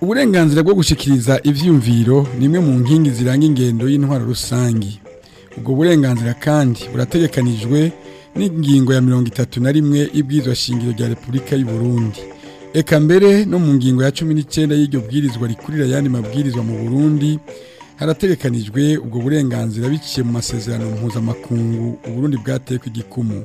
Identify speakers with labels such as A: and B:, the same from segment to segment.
A: uburenganzira bwo gushyikiriza ibyiyumviro ni imwe mu nkingi ziranga ingendo y'intwaro rusange ubwo burenganzira kandi burategekanijwe n'ingingo ya mirongo itatu na rimwe y'ibwirizwa shingiro rya repubulika y'u Burundi eka mbere no mu ngingo ya cumi n'icyenda y'iryo bwirizwa rikurira ayandi mabwirizwa mu burundi harategekanijwe ubwo burenganzira biciye mu masezerano mpuzamakungu uburundi bwateye ku igikumu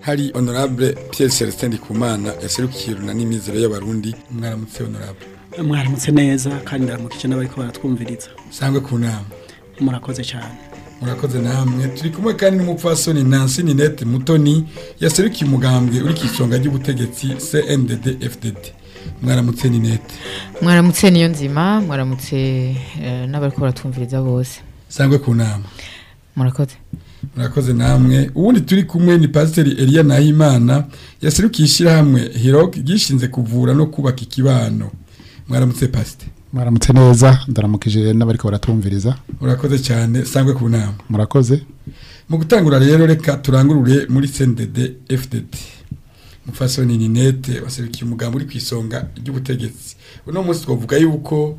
A: hari honorable Pierre Celestin Ndikumana yaserukiye runani mizero y'abarundi mwaramutse honorable
B: mwaramutse neza kandi ndaramukije n'abariko baratwumviriza
A: sangwe ku nama
B: murakoze cyane
A: murakoze namwe turi kumwe kandi n'umupfasoni Nancy Ninette Mutoni yaserukiye umugambwe uri kisonga ry'ubutegetsi CNDD FDD mwaramutse Ninette
C: mwaramutse niyo nzima mwaramutse eh, n'abariko baratwumviriza bose
A: sangwe ku nama
C: murakoze
A: murakoze namwe ubundi turi kumwe ni pasiteri Eliya Nahimana yaserukiye ishyirahamwe hiroke ryishinze kuvura no kubaka ikibano mwaramutse pasite
D: mwaramutse neza ndaramukije n'abariko baratumviriza
A: murakoze cyane sangwe ku nama
D: murakoze
A: mu gutangura rero reka turangurure muri CNDD FDD mufasoni ninete waserukiye umugambi uri ku isonga ry'ubutegetsi uno munsi twavuga yuko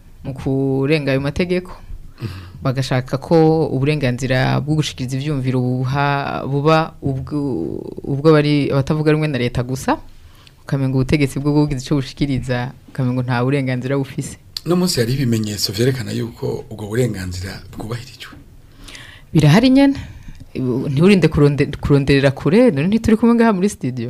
A: mu
C: kurenga ayo mategeko mm-hmm. bagashaka ko uburenganzira bwo gushyikiriza ibyumviro buba ubwo bari abatavuga rumwe na leta gusa ukamenga ubutegetsi bwo kugiza ico bushikiriza ukamenga nta burenganzira bufise
A: no munsi hari ibimenyetso vyerekana yuko ubwo burenganzira bwubahirijwe
C: birahari nyene ntiburinde kuronderera kure none ntituri kumwe ngaha muri studio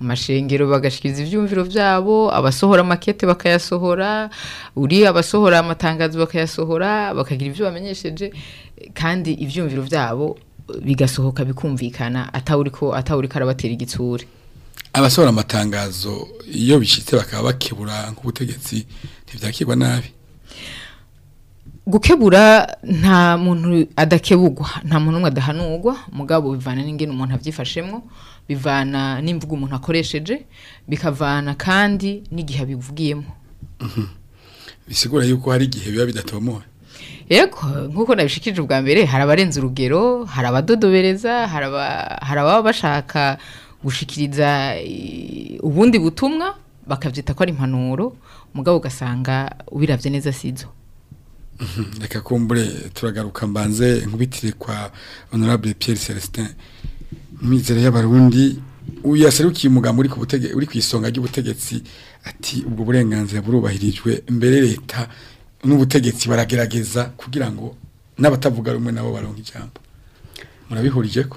A: mu
C: mashengero bagashikiriza ibyumviro byabo abasohora amakete bakayasohora uri abasohora amatangazo bakayasohora bakagira ibyo bamenyesheje kandi ibyumviro byabo bigasohoka bikumvikana atawuriko atawuriko arabatera igitsure
A: abasohora amatangazo iyo bishyitse bakaba bakibura nk'ubutegetsi ntibyakirwa nabi
C: gukebura nta muntu adakebugwa nta muntu umwe adahanugwa mugabo bivana n'ingene umuntu abyifashemo bivana n'imvugo umuntu akoresheje bikavana kandi n'igihe abivugiyemo mhm.
A: bisigura yuko hari igihe biba bidatomowe
C: yego nk'uko nabishikije ubwa mbere hari abarenza urugero hari abadodobereza hari ababa bashaka gushikiriza ubundi butumwa bakabyita ko ari impanuro mugabo ugasanga ubirabye neza sizo Mhm.
A: reka kumbure turagaruka mbanze nkubitire kwa honorable Pierre Celestin imyizere y'abarundi uyaserukiye umuganga uri ku butege uri ku isonga ry'ubutegetsi ati ubwo burenganzira burubahirijwe mbere leta n'ubutegetsi baragerageza kugira ngo n'abatavuga rumwe nabo baronka ijambo murabihurije ko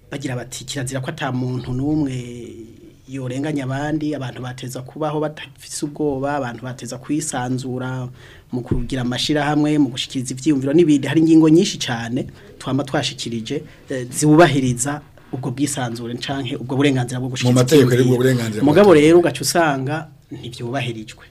B: bagira bati kirazira ko ata muntu n'umwe yorenganya abandi abantu bateza kubaho batafise ubwoba abantu bateza kwisanzura mu kugira amashirahamwe mu gushikiriza ivyiyumviro n'ibindi hari ingingo nyinshi cyane twama twashikirije eh, ziwubahiriza ubwo bwisanzure canke ubwo burenganzira bwo gushikiriza mu
A: mategeko ari burenganzira
B: mugabo rero ugaca usanga ntivyubahirijwe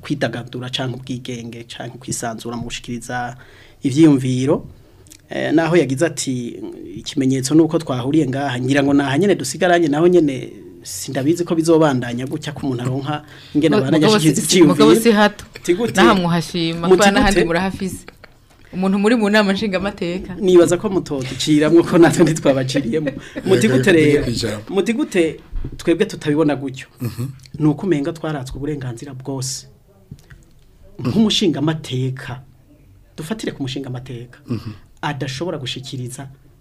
B: kwidagadura cyangwa ubwigenge cyangwa kwisanzura mu gushyikiriza ibyiyumviro eh, naho yagize ati ikimenyetso ni uko twahuriye ngaha ngira ngo naha nyine dusigaranye naho nyine sindabizi ko bizobandanya gutya ko umuntu aronka ingene
C: baranyashyize
B: icyumviro
C: mugabo si hato naha muhashima kwa n'ahandi murahafise umuntu muri mu nama nshingamateka
B: nibaza ko mutoduciramwo ko natwe ntitwabaciriyemo muti rero muti gute twebwe tutabibona gutyo mhm. ni uko umenga twaratswe uburenganzira bwose nk'umushingamateka dufatire ku
A: mushinga amateka
B: adashobora gushyikiriza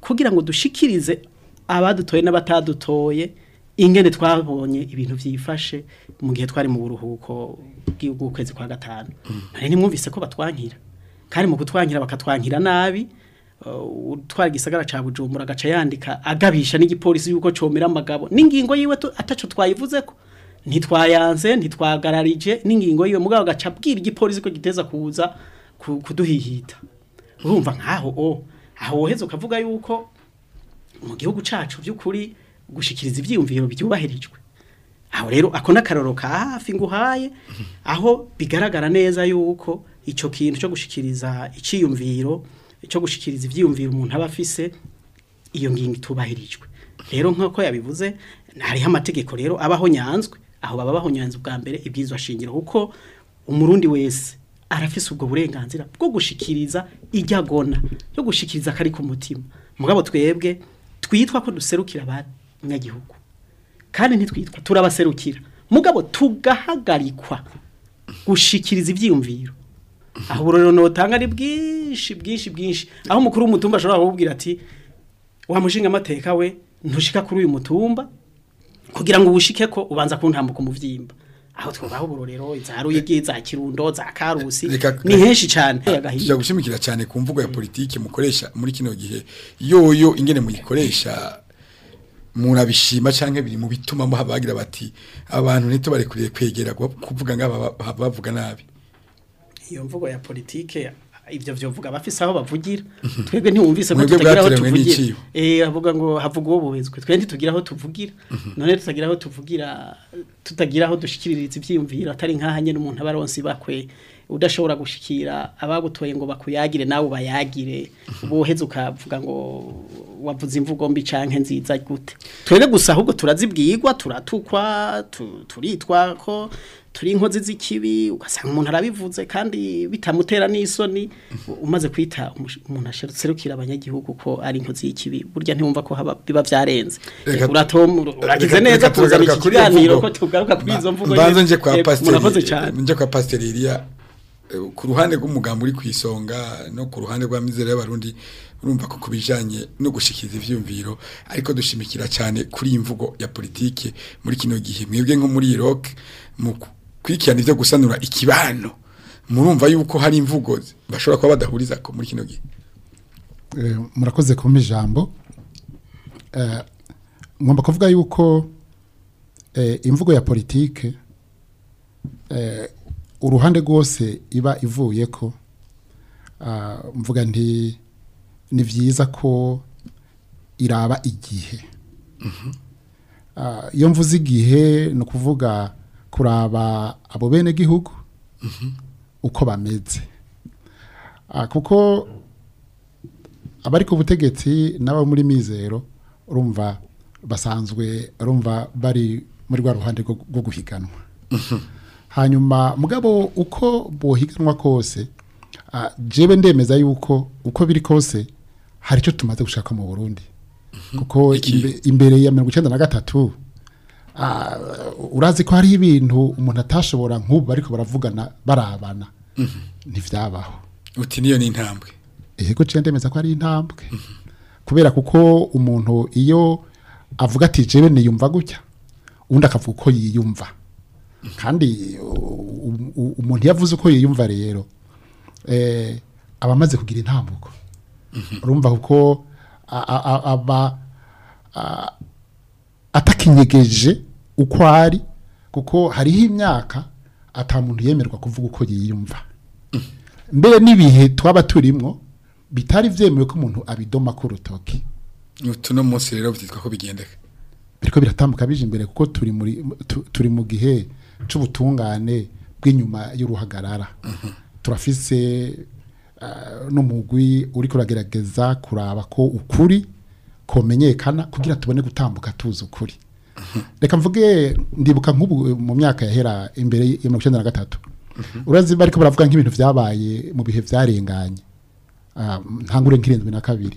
B: kugira ngo dushikirize abadutoye n'abatadutoye ingene twabonye ibintu byifashe mu gihe twari mu buruhuko bw'ukwezi kwa gatanu nari nimwumvise ko batwankira kandi mu kutwankira bakatwankira nabi Uh, utwara igisagara cya bujumbura agaca yandika agabisha n'igipolisi yuko comera amagabo n'ingingo yiwe atacu twayivuze ko ntitwayanze ntitwagararije n'ingingo yiwe mugabo agaca abwira igipolisi ko giteza kuza kuduhihita urumva nkaho o oh, aho woheze ukavuga yuko mu gihugu cacu by'ukuri gushikiriza ibyiyumviro byubahirijwe aho rero ako n'akararo ka hafi nguhaye aho bigaragara neza yuko icyo kintu cyo gushikiriza icyiyumviro cyo gushikiriza ibyiyumviro umuntu abafise iyo ngingo itubahirijwe rero nk'uko yabivuze hariho amategeko rero abaho nyanzwe aho baba baho bahonyanze bwa mbere ibyizwa shingiro kuko umurundi wese arafise ubwo burenganzira bwo gushikiriza ijya gona yo gushikiriza kari ku mutima mugabo twebwe twitwa ko duserukira abanyagihugu kandi ntitwitwa turabaserukira mugabo tugahagarikwa gushikiriza ibyiyumviro aho uburorero butanga ari bwinshi bwinshi bwinshi aho mukuru w'umutumba ashobora kububwira ati wamushinga amateka we ntushika kuri uyu mutumba kugira ngo ubushike ko ubanza kuntambuka umuvyimba aho twobaho uburorero izaruye igihe za kirundo za karusi ni henshi cyane yagahiye
A: gushimikira cyane ku mvugo ya politiki mukoresha muri kino gihe yoyo ingene muyikoresha murabishima canke biri mu bituma muhabagira bati abantu nito bari kuriye kwegera kuvuga ngaba bavuga nabi
B: iyo mvugo ya politike ibyo byovuga abafise aho bavugira mhm. twebwe ntiwumvise ko tutagira aho tuvugira eh avuga ngo havuga uwo bubizwe twe ntitugira aho tuvugira mhm. none tutagira aho tuvugira tutagira aho dushikiririza ibyiyumviro atari nkaha nyene umuntu abaronsi bakwe udashobora gushikira abagutoye ngo bakuyagire nawe bayagire boheze mhm. ukavuga ngo wavuze imvugo mbi canke nziza gute twebwe gusa ahubwo turazibwirwa turatukwa turitwa ko turi inkozi z'ikibi ugasanga umuntu arabivuze kandi bitamutera n'isoni umaze kwita umuntu aserukira abanyagihugu ko ari inkozi y'ikibi burya ntiwumva ko biba byarenze uragize neza
A: tuzana
B: iki kiganiro ko tugaruka kuri izo mvugo murakoze cyane
A: njye kwa pasiteri iriya eh, ku ruhande rw'umugambi uri ku isonga no ku ruhande rwa mizero y'abarundi urumva ko kubijanye no gushikiza ivyumviro ariko dushimikira cyane kuri imvugo ya politiki muri kino gihe mwebwe nko muri rock mu kwikirana ibyo gusanura ikibano murumva yuko hari imvugo bashobora kuba badahuriza ko muri kino gihe
D: eh, murakoze kumpa ijambo eh, ngomba kuvuga yuko eh, imvugo ya politike uruhande rwose iba ivuye ko ah, mvuga nti ni byiza ko iraba igihe mhm. ah, iyo mvuze igihe ni ukuvuga kuraba abo bene gihugu uko bameze ah, kuko abari ku butegetsi n'abo muri mizero urumva basanzwe urumva bari muri rwa ruhande rwo guhiganwa hanyuma mugabo uko bohiganwa kose ah, jebe ndemeza yuko uko biri kose hari icyo tumaze gushaka mu burundi
A: mhm.
D: kuko imbere ya mirongo icyenda na gatatu Ah, urazi ko hariho ibintu umuntu atashobora nk'ubu ariko baravugana barabana mhm.
A: ntibyabaho uti niyo ni intambwe
D: yego ciye ndemeza ko ari intambwe kubera kuko umuntu iyo avuga ati jewe niyumva gutya undi akavuga uko yiyumva kandi umuntu yavuze uko yiyumva rero eh, aba amaze kugira intambuko mhm. urumva kuko aba atakinyegeje uko ari kuko hariho imyaka atamuntu yemerwa kuvuga uko yiyumva mbere n'ibihe twaba turimo bitari byemewe ko umuntu abidoma ku rutoki
A: utu munsi rero byitwa ko bigendeka
D: biriko biratambuka bije imbere kuko turi muri turi mu gihe cy'ubutungane bw'inyuma y'uruhagarara mhm. turafise eh, n'umugwi uri kuragerageza kuraba ko ukuri komenyekana kugira tubone gutambuka tuzi ukuri reka mvuge ndibuka nk'ubu mu myaka yahera imbere ya mirongo icyenda na gatatu urazi ariko baravuga nk'ibintu byabaye mu bihe byarenganye ah, ntangure nk'irindwi na kabiri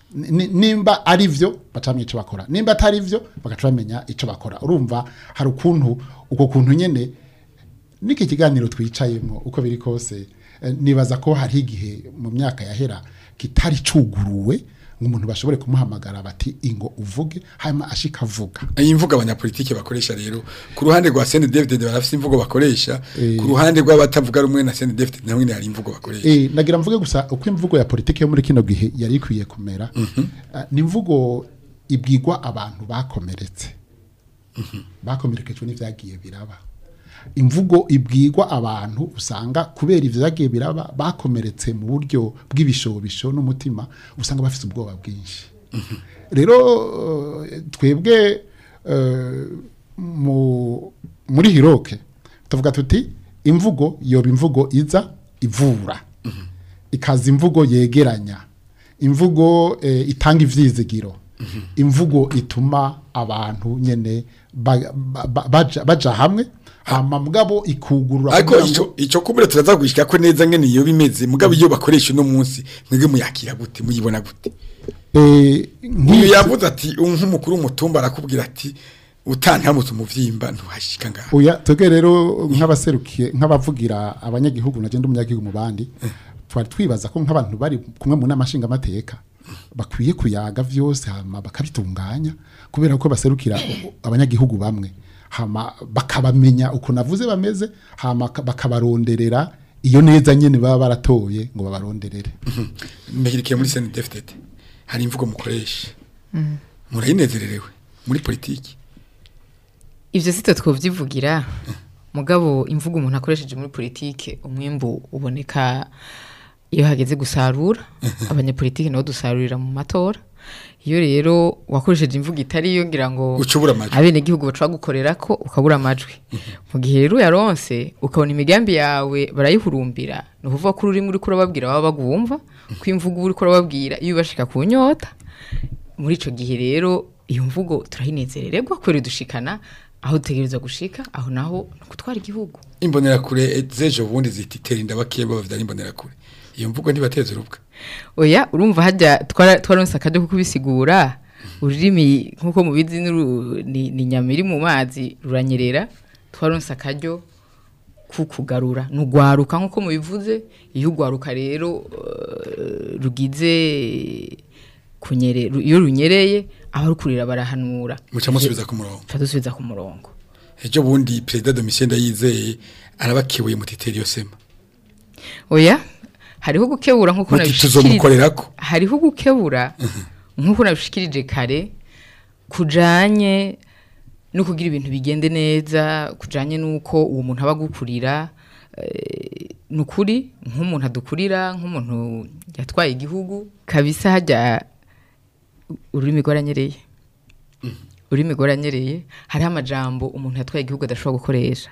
D: nimba ari byo bacamenya icyo bakora nimba atari byo bagaca bamenya icyo bakora urumva hari ukuntu uko kuntu nyine n'iki kiganiro twicayemo uko biri kose eh, nibaza ko hari igihe mu myaka yahera kitari cuguruwe umuntu bashobore kumuhamagara bati ingo uvuge hanyuma ashika avuga
A: iyi mvuga abanyapolitike bakoresha rero ku ruhande rwa CNDD barafite imvugo bakoresha
D: eh.
A: ku ruhande rw'abatavuga rumwe na CNDD naho nyine hari imvugo bakoresha
D: eh, nagira mvuge gusa uko imvugo ya politiki yo muri kino gihe yari ikwiye kumera mm ni imvugo ibwigwa abantu bakomeretse mm bakomerekejwe n'ivyagiye biraba imvugo ibwigwa abantu usanga kubera ibyagiye biraba bakomeretse mu buryo bw'ibishobisho n'umutima usanga bafite ubwoba bwinshi rero twebwe eh, muri hiroke tuvuga tuti imvugo yoba imvugo iza ivura ikaza imvugo yegeranya imvugo eh, itanga ibyizigiro imvugo ituma abantu nyine baja hamwe hama mugabo ikugurura
A: ariko icyo kubura turaza kwishyura ko neza nkene iyo bimeze mugabo iyo bakoresha uno munsi mwebwe muyakira gute muyibona gute
D: eh, nk'iyo
A: yavuze ati nk'umukuru w'umutumba arakubwira ati utantamutse umubyimba ntuhashyika ngaho
D: uya twebwe rero nk'abaserukiye nk'abavugira abanyagihugu nagenda umunyagihugu mu bandi eh. twa twibaza ko nk'abantu bari kumwe mu namashinga amateka bakwiye kuyaga byose bakabitunganya kubera ko baserukira abanyagihugu bamwe bakabamenya uko navuze bameze bakabaronderera iyo neza nyine baba baratoye ngo babaronderere
A: mbegirikiye mhm. muri sena defitete hari imvugo mukoresha mm. murayinezererewe muri politiki
C: ibyo sito twabyivugira mm. mugabo imvugo umuntu akoresheje muri politiki umwimbu uboneka iyo hageze gusarura mm-hmm. abanyapolitiki nabo dusarurira mu matora iyo rero wakoresheje imvugo itari yo ngira ngo abenegihugu bashobora gukorera ko ukabura amajwi mhm. mu gihe rero yaronse ukabona imigambi yawe barayihurumbira ni ukuvuga ko ururimi uri kurababwira baba bagwumva ko imvugo uri kurababwira iyo ubashika ku nyota muri icyo gihe rero iyo mvugo turahinezerererwa kubera dushikana aho dutegereza gushika aho naho ni ugutwara igihugu
A: imbonerakure z'ejo bundi ziti tera inda bakeba bafite imbonerakure iyo mvugo ntibateze urubwa
C: oya urumva hajya twaronse akajya kubisigura ururimi nk'uko mubizi ni inyama iri mu mazi ruranyerera twaronse akajyo kukugarura ni ugwaruka nk'uko mubivuze iyo ugwaruka rero eh, rugize iyo runyereye aho rukurira barahanura
A: muca musubiza ku murongo
C: dusubiza ku murongo
A: ejo bundi perezida domitiyeni ndayizeye arabakibuye mutiteri yosema
C: oya hariho gukebura nk'uko
A: nabishikirije
C: hariho gukebura uh-huh. nk'uko nabishikirije kare kujanye no kugira ibintu bigende neza kujanye nuko uwo muntu aba gukurira eh, ni nk'umuntu adukurira nk'umuntu yatwaye igihugu kabisa hajya ururimi rwaranyereye uh-huh. ururimi rwaranyereye hariho amajambo umuntu yatwaye igihugu adashobora gukoresha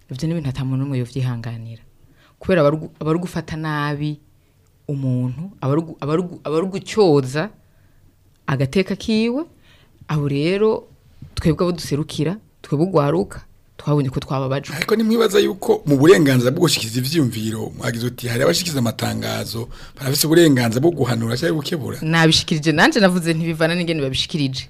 C: ivyo n'ibintu ata muntu umwe yovyihanganira kubera abarugufata nabi umuntu aba ari gucyoza agateka kiwe abo rero twebwe abo duserukira twebwe ugwaruka twabonye ko twababaje
A: ariko nimwibaza yuko mu burenganzira bwo gushyikiriza ibyiyumviro mwagize uti hari abashyikiriza amatangazo barafite uburenganzira bwo guhanura cyangwa gukebura
C: nabishikirije nanjye navuze ntibivana n'ingene babishikirije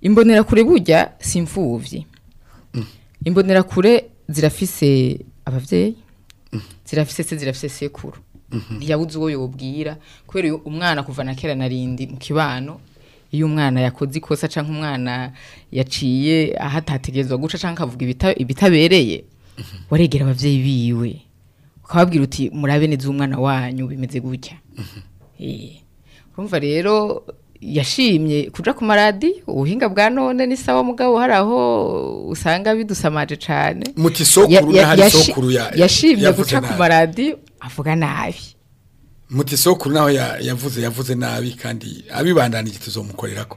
C: imbonerakure burya si imfubyi mm. imbonerakure zirafise ababyeyi mm. zirafise se zirafise sekuru Mhm. ntiyabuze uwo yobwira kubera umwana kuva na kera narindi mu kibano iyo umwana yakoze ikosa cyangwa umwana yaciye aho atategerezwa guca cyangwa akavuga ibitabereye mhm. waregera ababyeyi biwe ukababwira uti murabe neza umwana wanyu bimeze gutya mhm. eh. urumva rero yashimye kuja ku maradi ubuhinga bwa none ni sawa mugabo hari aho usanga bidusamaje
A: cyane
C: mu
A: sokuru
C: ya
A: hari
C: yashimye guca ku maradi avuga nabi
A: muti sokuru naho yavuze yavuze nabi kandi abibandanije tuzomukorera ko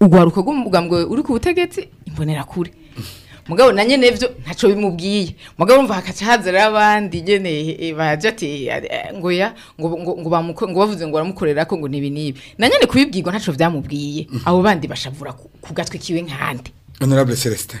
C: urwaruka rw'umugambi uri ku butegetsi imbonerakure mugabo na nyene vyo ntaco bimubwiye mugabo umva hakaca hazera abandi nyene eh, baje ati eh, ngo ya ngo ngo ngo bavuze ngo baramukorera ko ngo nibi nibi na nyene kubibwirwa ntaco byamubwiye abo bandi bashavura ku gatwe kiwe nkande
B: honorable celestin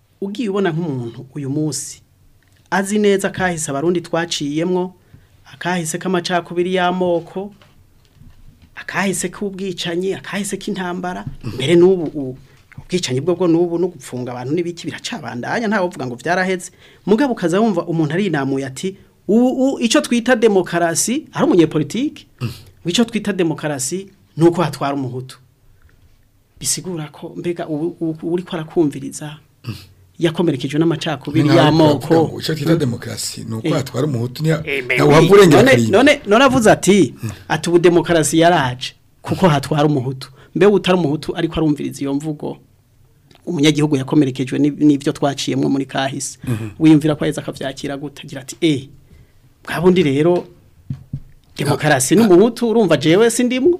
A: ugiye ubona nk'umuntu uyu munsi azi neza kahise abarundi twaciyemwo akahise k'amacakubiri y'amoko akahise k'ubwicanyi akahise k'intambara mbere n'ubu ubwicanyi bwo bwo n'ubu no gupfunga abantu n'ibiki biracabandanya ntawe uvuga ngo vyaraheze mugabo ukaza wumva umuntu ari namuye ati icyo twita demokarasi ari umunyepolitike mm. icyo twita demokarasi ni uko hatwara umuhutu bisigura ko mbega uri ko arakumviriza mm. yakomerekejwe n'amacakubiri y'amoko
B: icyo twita demokarasi ni
A: eh.
B: atwara umuhutu
A: eh,
B: nawe
A: none none avuze ati ati ubu demokarasi yaraje kuko hatwara umuhutu mbe utari umuhutu ariko arumviriza iyo mvugo umunyagihugu yakomerekejwe n'ibyo twaciyemo muri kahise mhm. wiyumvira ko aheza akabyakira gutagira ati e bwabundi rero demokarasi n'umuhutu urumva jewe sindimwo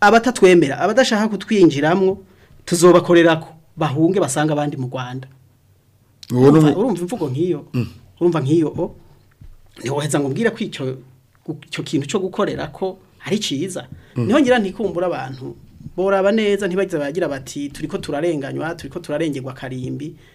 B: abatatwemera abadashaka kutwinjiramo tuzobakorera bahunge basanga abandi mu rwanda urumva imvugo nk'iyo mm. urumva nk'iyo oh, ntiwoheza ngo ubwire ko icyo kintu cyo gukorera ko ari cyiza mm. niho ngira ntikumbura abantu boraba neza ntibagize baragira bati turiko turarenganywa turiko turarengerwa karimbi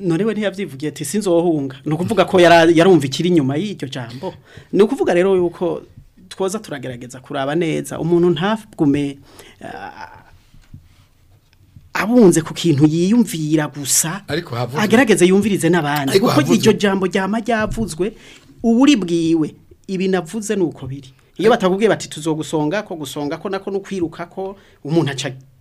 B: none we ntiyabyivugiye ati sinzohunga ni ukuvuga ko yarumva ikiri inyuma y'iryo jambo ni ukuvuga rero yuko twoza turagerageza kuraba neza umuntu ntagume abunze ku kintu yiyumvira gusa agerageze yumvirize n'abandi kuko iryo jambo ryama ryavuzwe uburi bwiwe ibi nuko biri iyo batakubwiye bati tuzogusonga ko gusonga ko nako no kwiruka ko
A: umuntu
D: aca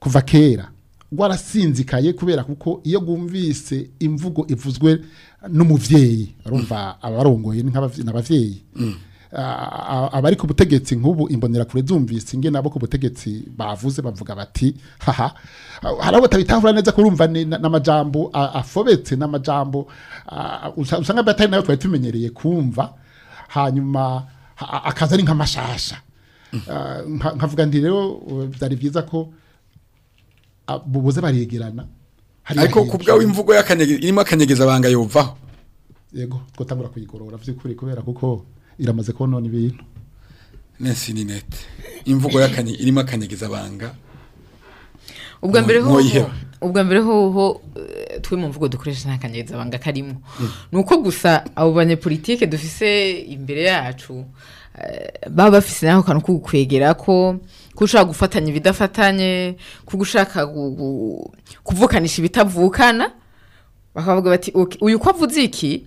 D: kuva kera rwarasinzikaye kubera kuko iyo rwumvise imvugo ivuzwe n'umubyeyi rumva abarongoye n'ababyeyi abari ku butegetsi nk'ubu imbonerakure zumvise inge nabo ku butegetsi bavuze bavuga bati haha hari abo batabitahura neza kurumva n'amajambo afobetse n'amajambo usanga batari nayo twari tumenyereye kumva hanyuma akaza ari nk'amashasha nkavuga nti rero byari byiza ko bubuze baregerana
A: ariko ku bwawe imvugo irimo akanyegeza abanga yumvaho
D: yego twatangura kuyigorora by'ukuri kubera kuko iramaze kubona ibintu
A: nesi ni nete imvugo y'akanyi irimo akanyegeza abanga
C: ubwa mbere
A: ho
C: ubwa mbere ho eh, twe mu mvugo dukoresha nta kanyegeza abanga karimo hmm. ni uko gusa abo banyepolitike dufise imbere yacu eh, baba bafise n'ako kantu ko kwegera ko ushaka gufatanya ibidafatanye ko gushaka kuvukanisha ibitavukana bakavuga bati uyu ko avuze iki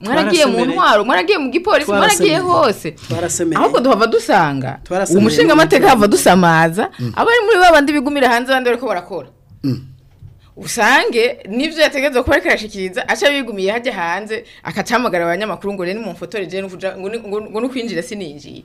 C: mwaragiye mu ntwaro mwaragiye mu gipolisi mwaragiye hose ahubwo duhava dusanga umushinga amateka hava dusamaza mm. abari muri babandi bigumira hanze abandi bari ko barakora mm. usange nibyo yategereza kuba ariko aca bigumiye hajya hanze akacahamagara abanyamakuru ngo rero ni mumfotoreje ngo ni
A: kwinjira sininjiye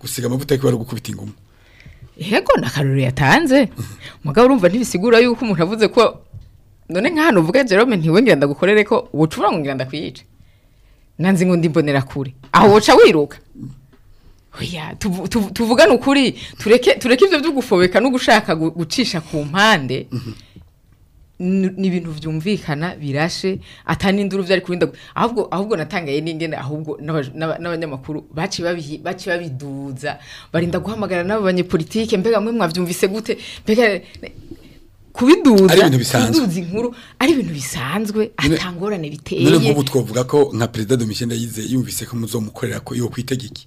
A: gusiga amavuta ari gukubita ingumu
C: yego na yatanze umugabo urumva ntibisigura yuko umuntu avuze ko none nka uvuga Jerome ntiwe ngira ndagukorere ko ubucura ngo ngira ndakwiyica nanze ngo ndimbonera kure aho woca wiruka oya tuvugane ukuri tureke tureke ibyo byo gufobeka no gushaka gucisha ku mpande mhm. ni ibintu byumvikana birashe atani induru byari kurinda ahubwo ahubwo natangaye n'ingene ahubwo n'abanyamakuru baci babiduza barinda guhamagara n'abo banyepolitike mbega mwe mwabyumvise gute mbega kubiduza kuduza inkuru ari ibintu bisanzwe atangorane biteye
A: none nk'ubu twavuga ko nka perezida domitiyene yize yumvise ko muzomukorera ko yo kwitegeke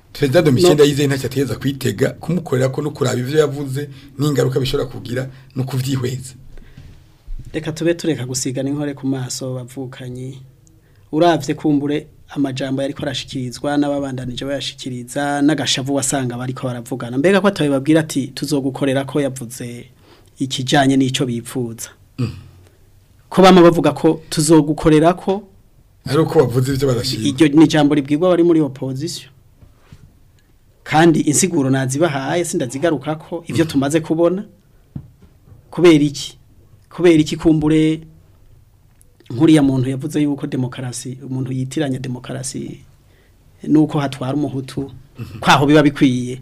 A: perezida domitiyenda yizeye ntacyo ateza kwitega kumukorera ko no kuraba ibyo yavuze n'ingaruka bishobora kugira no kubyihweza
B: reka tube tureka gusigana inkore ku maso bavukanye urabye kumbure amajambo yariko arashikirizwa n'ababandanije bayashikiriza n'agashavu wasanga bariko baravugana mbega ko atabibabwira ati tuzogukorera ko yavuze ikijanye n'ico bipfuza mm. ko bama bavuga ko tuzogukorera ko
A: ari uko bavuze ibyo barashima
B: iryo ni ijambo ribwirwa bari muri opposition kandi insiguro bahaye sindazigaruka ko ibyo tumaze kubona kubera iki kubera iki kumbure nkuriya muntu yavuze yuko demokarasi umuntu yitiranya demokarasi nuko hatwara umuhutu mhm. kwaho biba bikwiye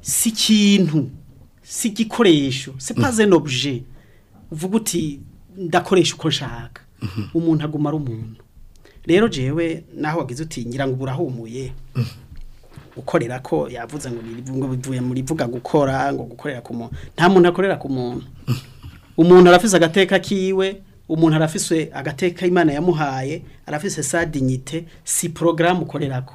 B: si kintu si igikoresho si paze n'obuje uvuga uti ndakoresha uko nshaka mhm. umuntu aguma ari umuntu rero jewe naho wagize uti ngira ngo burahumuye gukorera ko yavuze ngo bivuye muri ivuga gukora ngo gukorera ku muntu nta muntu akorera ku muntu umuntu arafise agateka kiwe umuntu arafise agateka imana yamuhaye arafise sa dignité si programme ukorera ko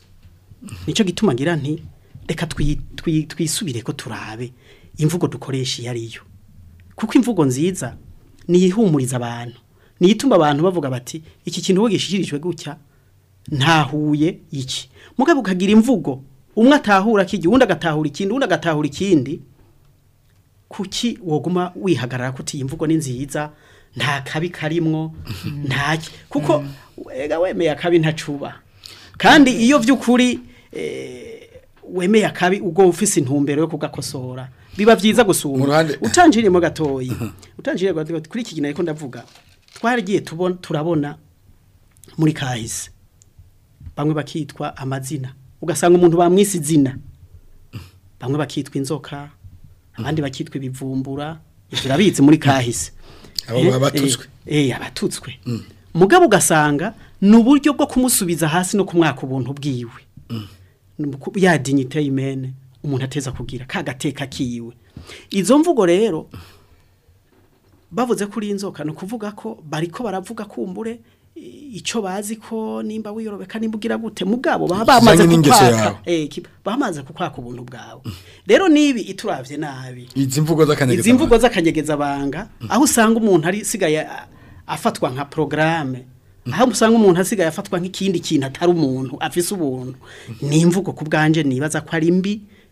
B: nicyo gituma ngira nti reka twisubire ko turabe imvugo dukoresha iyo ariyo kuko imvugo nziza niyihumuriza abantu niyituma abantu bavuga bati iki kintu wowe gishijirijwe gutya ntahuye iki mugabo ukagira imvugo umwe atahura kigi undi agatahura ikindi undi agatahura ikindi kuki woguma wihagarara kuti imvugo ni nziza nta kabi karimwo ntacyo kuko wega mm. wemeye akabi ntacuba kandi iyo vy’ukuri eh, wemeye akabi ubwo ufise intumbero yo kugakosora biba byiza gusumba utanjiriyemo gatoya utanjiriye kuri iki gihe ndavuga twaragiye turabona muri kahise bamwe bakitwa amazina ugasanga umuntu bamwise izina bamwe bakitwa inzoka abandi bakitwa ibivumbura birabitse muri kahise eh, eh, eh, abatutswe mm. mugabo ugasanga ni uburyo bwo kumusubiza hasi no kumwaka ubuntu bwiwe mm. ya dignité imene umuntu ateza kugira kagateka kiwe izo mvugo rero bavuze kuri inzoka no kuvuga ko bariko baravuga kumbure icyo bazi ko nimba wiyorobeka nimba ugira gute mu bwabo baba bamaze kukwaka eh, bamaze kukwaka ubuntu bwawe rero nibi iturabye nabi
A: izi mvugo z'akanyegeza
B: banga mm. aho usanga umuntu ari sigaye afatwa nka porogaramu mm. aho usanga umuntu asigaye afatwa nk'ikindi kintu atari umuntu afise ubuntu mm. ni imvugo ku bwanje nibaza ko ari mbi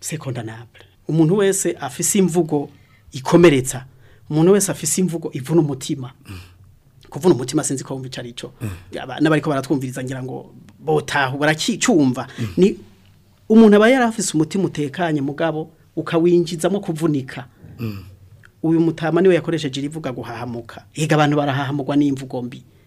B: secondable umuntu wese afise imvugo ikomeretsa umuntu wese afise imvugo ivuna umutima mm. kuvuna umutima sinzi ko wumva icyo ari cyo baratwumviriza ngira ngo botahu barakicumva mm. ni umuntu aba yari umutima utekanye mugabo ukawinjizamo kuvunika mm. uyu mutama niwe yakoresheje irivuga guhahamuka higa abantu barahahamurwa n'imvugo mbi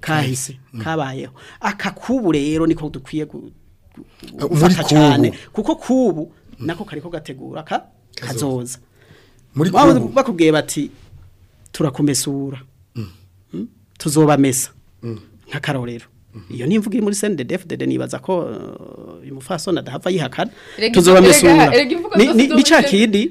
B: kahise
A: mm.
B: kabayeho aka rero niko dukwiye
A: eh,
B: gufata cyane kuko kubu nako kariko gategura ka kazoza
A: muri kubu
B: bakubwiye bati turakumesura tuzobamesa nk'akarorero iyo ni muri sene de defudede nibaza ko uh, uyu adahava yihakana tuzobamesura ni
C: cya
B: kindi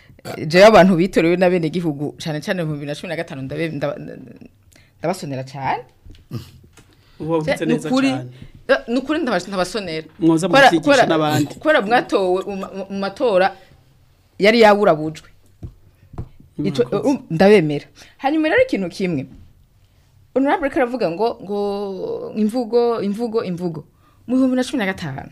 A: eh,
C: jewe abantu bitorewe n'abene gihugu cyane cyane mu 2015 ndabe ndabasonera cyane
B: uba uvutse neza cyane
C: nukuri eh, ndabasonera kubera mwatowe mu matora yari yaburabujwe um, ndabemera hanyuma rero ikintu kimwe honorable ko aravuga ngo ngo imvugo imvugo imvugo mu bihumbi na cumi na gatanu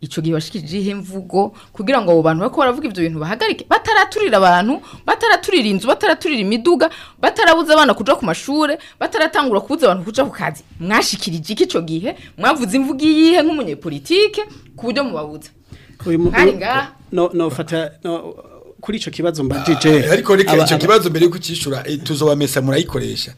C: icyo gihe bashikije ihe mvugo kugira ngo abo bantu bako baravuga ibyo bintu bahagarike bataraturira abantu bataraturira inzu bataraturira imiduga batarabuza abana kujya ku mashuri bataratangura kubuza abantu kujya ku kazi mwashikirije icyo gihe mwavuze imvugo iyihe nk'umunyepolitike ku buryo mubabuza
B: nofata kuri icyo kibazo mbajije ah,
A: ariko reka icyo kibazo mbere yuko ukishyura eh, tuzobamesa murayikoresha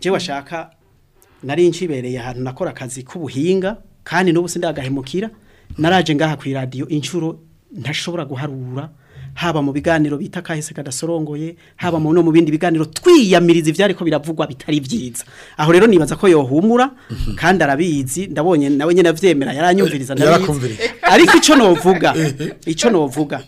B: je washaka nari ncibereye ahantu nakora akazi k'ubuhinga kandi n'ubu sindagahemukira naraje ngaha ku iradiyo inshuro ntashobora guharura haba mu biganiro bita kahise kadasorongoye haba mu no mu bindi biganiro twiyamiriza ivyari ariko biravugwa bitari byiza aho rero nibaza ko yohumura kandi arabizi ndabonye nawe nyene avyemera yaranyumviriza ndabizi ariko ico novuga ico novuga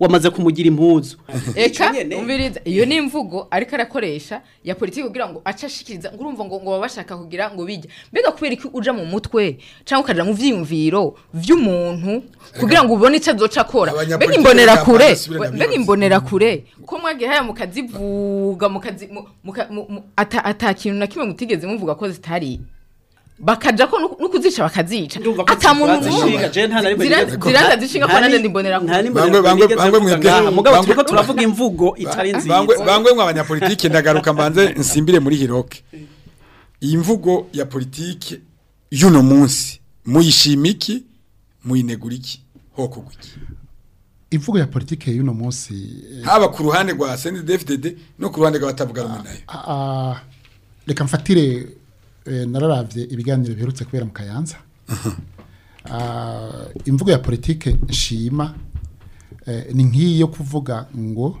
B: wamaze kumugira impuzu
C: eka umviriza iyo ni imvugo ariko arakoresha ya politiki kugira ngo acashikiriza ngo urumva ngo ngo babashaka kugira ngo bijya mbega kubera ko uja mu mutwe cyangwa ukajya mu byiyumviro by'umuntu kugira ngo ubone icyo azoca akora mbega imbonera kure mbega imbonera kure ko mwagiye haya mukazivuga mukazi ata kintu na kimwe mutigeze muvuga ko zitari bakajya ko nukuzica bakazica
B: atamuntu
C: ziranda zishinga ko
B: nanje
C: ndimbonera
B: ko turavuga imvugo itari nziza
A: bangwe mwa abanyapolitike ndagaruka mbanze nsimbire muri hiroke iyi mvugo ya politiki y'uno munsi muyishimiki muyineguriki hokugwiki
D: imvugo ya politike y'uno munsi eh,
A: haba ku ruhande rwa SNDFDD no ku ruhande rw'abatavuga rumwe ah, nayo
D: ah, ah. reka mfatire Eh, nararabye ibiganiro biherutse kubera mu kayanza ah, imvugo ya politiki nshima eh, ni nk'iyo kuvuga ngo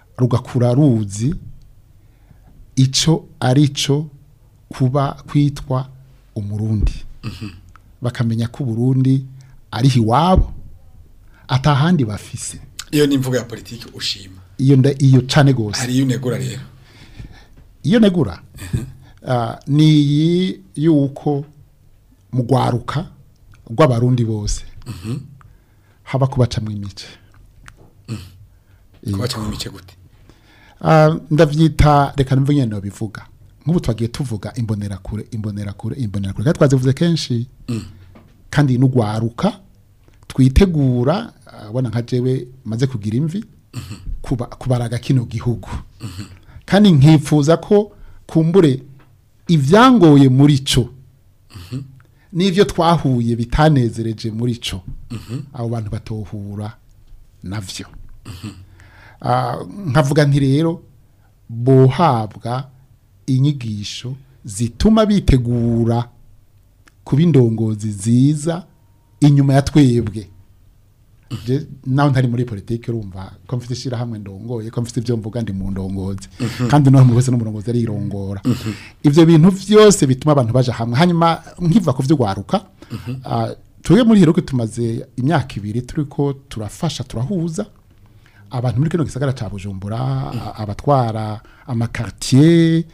D: rugakura ruzi icyo ari cyo kuba kwitwa umurundi bakamenya ko uburundi ari iwabo atahandi bafise
A: iyo ni imvugo ya politiki ushima
D: iyo iyo cyane rwose
A: hari iyo unegura rero
D: iyo negura ah, ni y'uko mu rwaruka rw'abarundi bose mhm. haba kubacamo imice
A: mm-hmm. kubacamo imice gute
D: ah, ndabyita reka n'imvu nyine bivuga nk'ubu twagiye tuvuga imbonerakure imbonerakure imbonerakure kandi twazivuze kenshi mm. kandi n’ugwaruka twitegura abona ah, nka jewe maze kugira imvi mm-hmm. kubaraga kino gihugu mm-hmm. kandi nkifuza ko kumbure ibyangoye muri cyo n'ibyo twahuye bitanezereje muri cyo mhm. abo bantu batohura nabyo ah, nkavuga nti rero bohabwa inyigisho zituma bitegura kuba indongozi nziza inyuma ya twebwe nawe ntari muri politiki urumva ko mfite ishyirahamwe ndongoye ko mfite ibyo mvuga ndi mu ndongozi mhm. kandi n'uwo muntu wese n'umurongozi arirongora mhm. ibyo bintu byose bituma abantu baje hamwe hanyuma nkiva ku by'urwaruka mhm. ah, Tuye muri heruke tumaze imyaka ibiri turi ko turafasha turahuza abantu muri kino gisagara cya bujumbura abatwara amakaritiye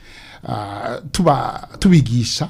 D: ah, tubigisha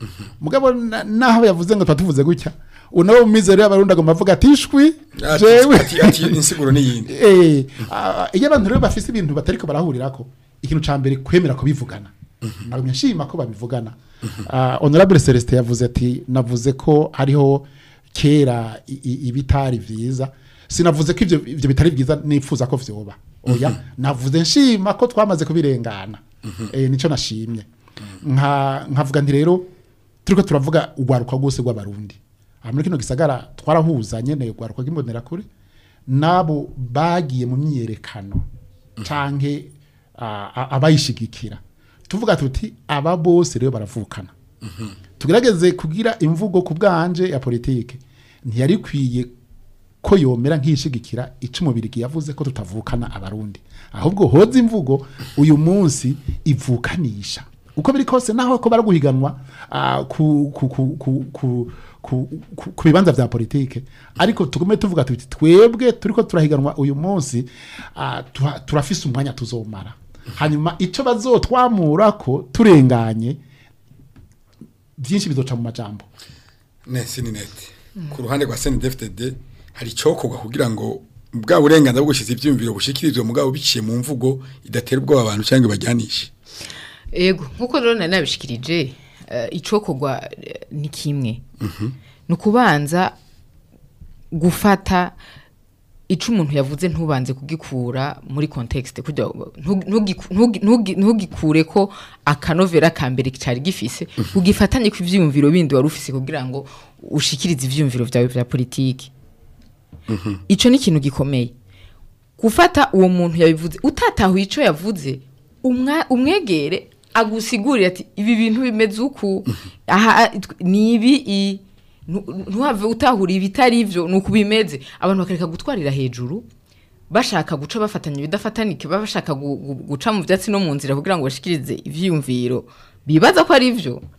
D: mhm. mugabo naho yavuze ngo tuba tuvuze gutya ubu nawe mu mizero y'abarundi agomba avuga ati ishwi jewe
A: insiguro n'iyindi
D: eh, eh, iyo abantu rero bafise ibintu batari ko barahurira ko ikintu cya mbere kwemera kubivugana mhm. ntabwo nshima ko babivugana ah, honorable celestin yavuze ati navuze ko hariho kera ibitari byiza sinavuze ko ibyo bitari byiza nifuza ko byoba oya mhm. navuze nshima ko twamaze kubirengana mhm. eh, nicyo nashimye nkavuga nti rero turi turavuga urwaruka rwose rw'abarundi aha muri kino gisagara twarahuzanye ni urwaruka rw'imbonerakure n'abo bagiye mu myiyerekano mhm. cyangwa abayishyigikira tuvuga tuti aba bose rero baravukana tugerageze kugira imvugo ku bwanje ya politiki ntiyari ikwiye ko yomera nk'ishigikira ico umubiri yavuze ko tutavukana abarundi ahubwo hoza imvugo uyu munsi ivukanisha uko biri kose naho ko baraguhiganwa ah, ku bibanza bya politiki ariko tugume tuvuga tuti twebwe turi ko turahiganwa uyu munsi ah, turafise umwanya tuzomara hanyuma icyo bazotwamura ko turenganye byinshi bizoca mu majambo
A: nesi ni neti ku ruhande rwa senidefitede hari icokorwa kugira ngo bwa burenganzira bwo gushyiza ibyiyumviro bushyikirizwe mu bwabo biciye mu mvugo idatera ubwoba abantu cyangwa ibajyanishe
C: yego nk'uko rero nari nabishikirije eh, icokorwa eh, ni kimwe mhm. ni ukubanza gufata icyo umuntu yavuze ntubanze kugikura muri kontekisite ntugikure ko akanovera ka mbere cyari gifise mhm. ugifatanye ku ibyiyumviro bindi wari ufise kugira ngo ushikirize ibyiyumviro byawe bya politiki Mm-hmm. icyo ni ikintu gikomeye gufata uwo muntu yabivuze utatahuye icyo yavuze umwegere agusigurira ati ibi bintu bimeze uku mm-hmm. aha ni ibi ntuhave utahura ibitari byo ni uku bimeze abantu bakareka gutwarira hejuru bashaka guca bafatanya ibidafatanike baba bashaka guca mu byatsi no mu nzira kugira ngo bashikirize ibyiyumviro bibaza ko ari
A: byo mm-hmm.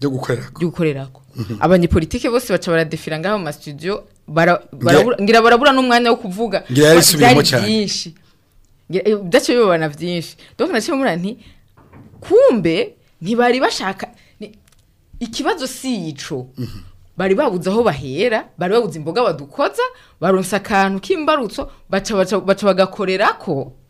C: byo gukorerako mhm. abanyepolitike bose baca baradefira ngaho mu masitudiyo ngira barabura n'umwanya wo kuvuga byari byinshi eh, byacu bibabana byinshi dore na kimwe nti kumbe ntibari bashaka ikibazo si ico mhm. bari babuze aho bahera bari babuze imboga badukoza baronsa akantu k'imbarutso baca ko baca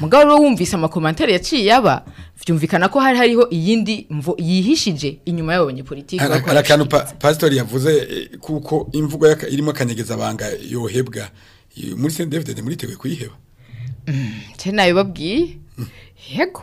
C: mugabo rero wumvise amakomantere yaciye aba byumvikana ko hari hariho iyindi mvo yihishije inyuma y'abo banyepolitiki
A: hari pasitori yavuze eh, kuko imvugo irimo akanyegeza abanga yohebwa muri senti davidede muriteguye kuyiheba
C: cyane mm, nayo babwiye yego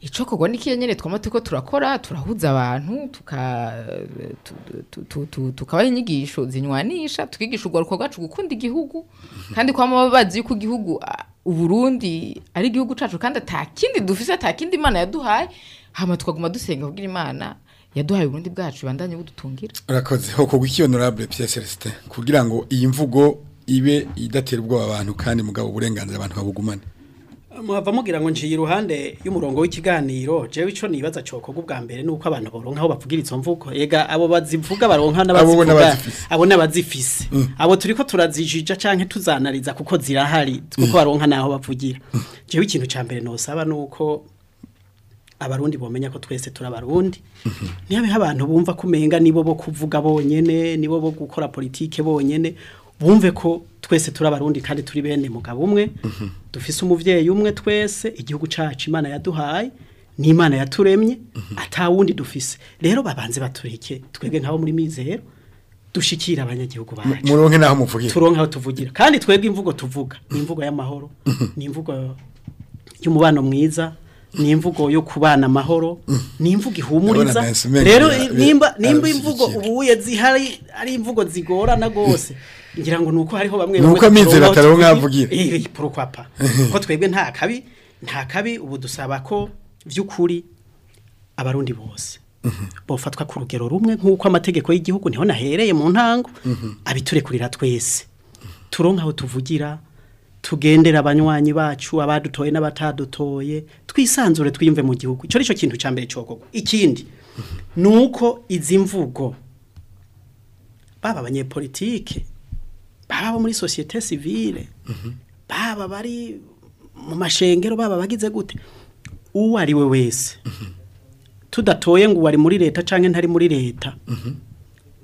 C: icyo kugwa n'ikiya nyine twaba turiko turakora turahuza abantu tukabaha inyigisho zinywanisha tukigisha urwo rugo rwacu gukunda igihugu kandi kwa baba bazi yuko igihugu uburundi ari igihugu cyacu kandi kindi dufise atakindi imana yaduhaye hano twaguma dusenga kubwira imana yaduhaye ubundi bwacu bandanye budutungira
A: urakoze kugwa ikiyonurabure piya celestin kugira ngo iyi mvugo ibe idatera ubwoba abantu kandi mugabo uburenganzira abantu babugumane
B: muhava ngo njiye iruhande y'umurongo w'ikiganiro je ico nibaza cokorwa ubwa mbere nuko abantu boronka aho bavugira izo mvugo ega abo bazivuga baronka n'abazivuga abo n'abazifise mm. abo turiko turazijija canke tuzanariza kuko zirahari kuko mm. baronka naho bavugira mm. jewe ikintu ca mbere nosaba nuko abarundi bomenya ko twese turabarundi mm-hmm. nihabe abantu bumva kumenga nibo bo kuvuga bonyene nibo bo gukora politike bonyene bumve ko twese turabarundi kandi turi bene mugabo umwe mm-hmm. dufise umubyeyi umwe twese igihugu cacu imana yaduhaye ni imana yaturemye mhm. atawundi dufise rero babanze batureke twebwe nk'abo muri mizero dushikira abanyagihugu bacu
A: muronke naho muvugira
B: turonke aho tuvugira kandi twebwe imvugo tuvuga mhm. ni imvugo y'amahoro mhm. ni imvugo y'umubano mwiza ni imvugo yo kubana amahoro ni imvugo ihumuriza rero nimba nimba imvugo ubuye zihari ari imvugo zigorana rwose ngira ngo nuko hariho bamwe
A: nuko amizero
B: atari
A: mwavugira
B: eh prokwapa ko twebwe nta kabi nta kabi ubu ko by’ukuri abarundi bose mhm. bofatwa ku rugero rumwe nk'uko amategeko y'igihugu niho nahereye mu ntango mhm. abiturekurira twese turonka aho tuvugira tugendera abanywanyi bacu abadutoye n'abatadutoye twisanzure twiyumve mu gihugu icyo cyo kintu cya mbere cyogogwa ikindi mhm. ni uko izi mvugo baba abanyepolitike baba muri sosiyete sivire mhm. baba bari mu mashengero baba bagize gute uwo ari we wese mhm. tudatoye ngo uwari muri leta cyangwa ntari muri leta mhm.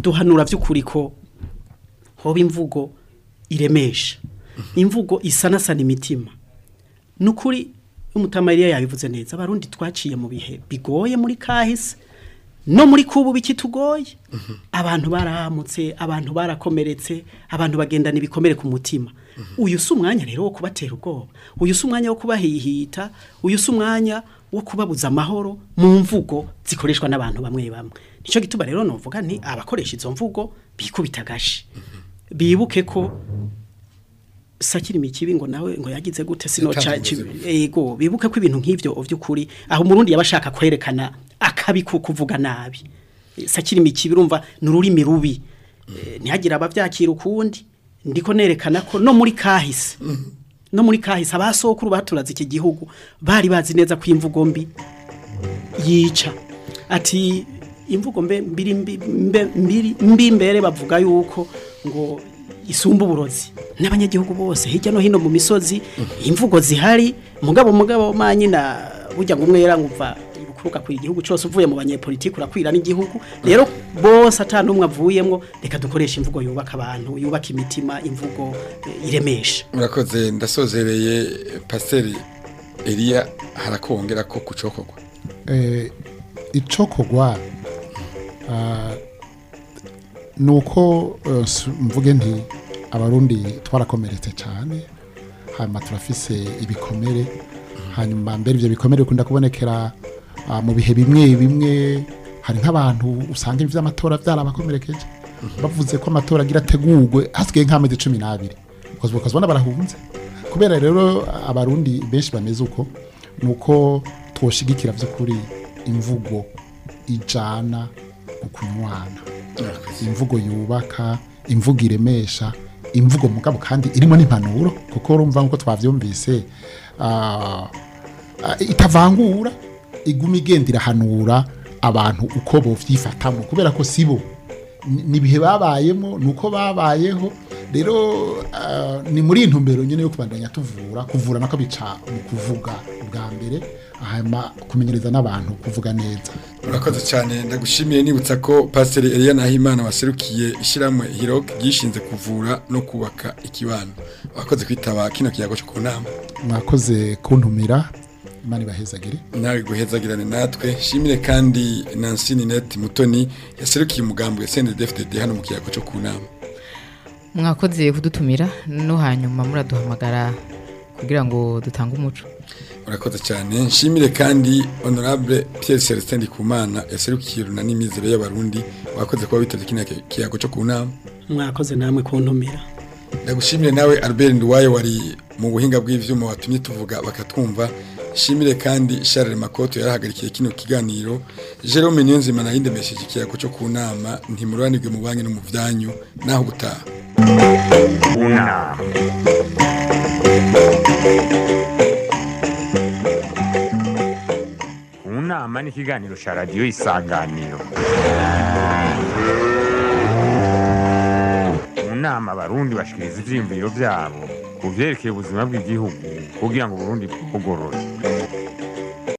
B: duhanura by'ukuri ko hoba imvugo iremesha imvugo isanasana imitima ni ukuri umutamariya yabivuze neza abarundi twaciye mu bihe bigoye muri kahise no muri kubu bikitugoye abantu baramutse abantu barakomeretse abantu bagendana ibikomere ku mutima uyu si umwanya rero wo kubatera ubwoba uyu si umwanya wo kubahihita uyu si umwanya wo kubabuza amahoro mu mvugo zikoreshwa n'abantu bamwe bamwe nicyo gituma rero nuvuga ni abakoresha izo mvugo bikubita agashi bibuke ko sakirimi kibi ngo nawe ngo yagize gute sino yego bibuke ko ibintu nk'ivyo vy'ukuri aho murundi yabashaka kwerekana akabi ko kuvuga nabi sakirimi kibi urumva nururimi rubi eh, ntihagira abavyakira ukundi ndiko nerekana ko no muri kahise no muri kahise abasokuru baturaza iki gihugu bari bazi neza ko imvugo mbi yica ati imvugo mbe mbiri mbi mbere bavuga yuko ngo isumba uburozi n'abanyagihugu bose hirya no hino mu misozi imvugo zihari mugabo mugabo manyina burya ngo umwe yarangumva uturuka ku igihugu cyose uvuye mu banyepolitiki urakwira n'igihugu rero bose atanu umwe avuyemo reka dukoresha imvugo yubaka abantu yubaka imitima imvugo eh, iremesha
A: murakoze ndasozereye pasiteri eriya harakongera ko ku cokogwa
D: eh, icokogwa ah, ni uko eh, mvuge nti abarundi twarakomeretse cyane hanyuma turafise ibikomere hanyuma mbere ibyo bikomere bikunda kubonekera ah, mu bihe bimwe bimwe hari nk'abantu usanga iby'amatora byarabakomerekeje mhm. bavuze ko amatora agira ategurwe hasigaye nk'amezi cumi n'abiri ukazibona barahunze kubera rero abarundi benshi bameze uko ni uko twoshigikira by'ukuri imvugo ijana ukunywana imvugo yubaka imvugo iremesha imvugo mugabo kandi irimo n'impanuro kuko urumva nk'uko twabyumvise ah, ah, itavangura iguma igenda irahanura abantu uko bovyifatamo kubera ko sibo nibihe babayemo nuko babayeho rero eh, ni muri intumbero nyine yo kubandanya tuvura kuvura nako bica mu kuvuga bwa mbere hanyuma kumenyereza n'abantu kuvuga neza
A: urakoze cyane ndagushimiye nibutsa ko pasiteri Eliya Nahimana waserukiye ishyirahamwe hiroke ryishinze kuvura no kubaka ikibano wakoze kwitaba kino kiyago ku nama
D: mwakoze kuntumira imana ibahezagire
A: nawe guhezagirane natwe shimire kandi nansi ninete mutoni yaserukiye umugambi wa sendedefudede hano mu kiyago cyo ku nama
C: mwakoze kudutumira no hanyuma muraduhamagara kugira ngo dutange umuco
A: urakoze cyane nshimire kandi honorable Pierre Celestin Ndikumana yaserukiye runani y'abarundi wakoze kuba bitavye kino kiyago cyo kunama
B: mwakoze namwe kuntumira
A: ndagushimire nawe Albert Nduwaye wari mu buhinga bw'ivyuma watumye tuvuga bakatwumva shimire kandi Charles Makoto yarahagarikiye kino kiganiro Jerome Nyonzima na yinde message kiyago cyo ku nama ntimuranirwe mu banki no mu byanyu naho gutaha
E: unama ni kiganiro cha radio isanganiro unama barundi bashikiriza ivyimviro byabo ku byerekeye ubuzima bw'igihugu kugira ngo Burundi bwogorore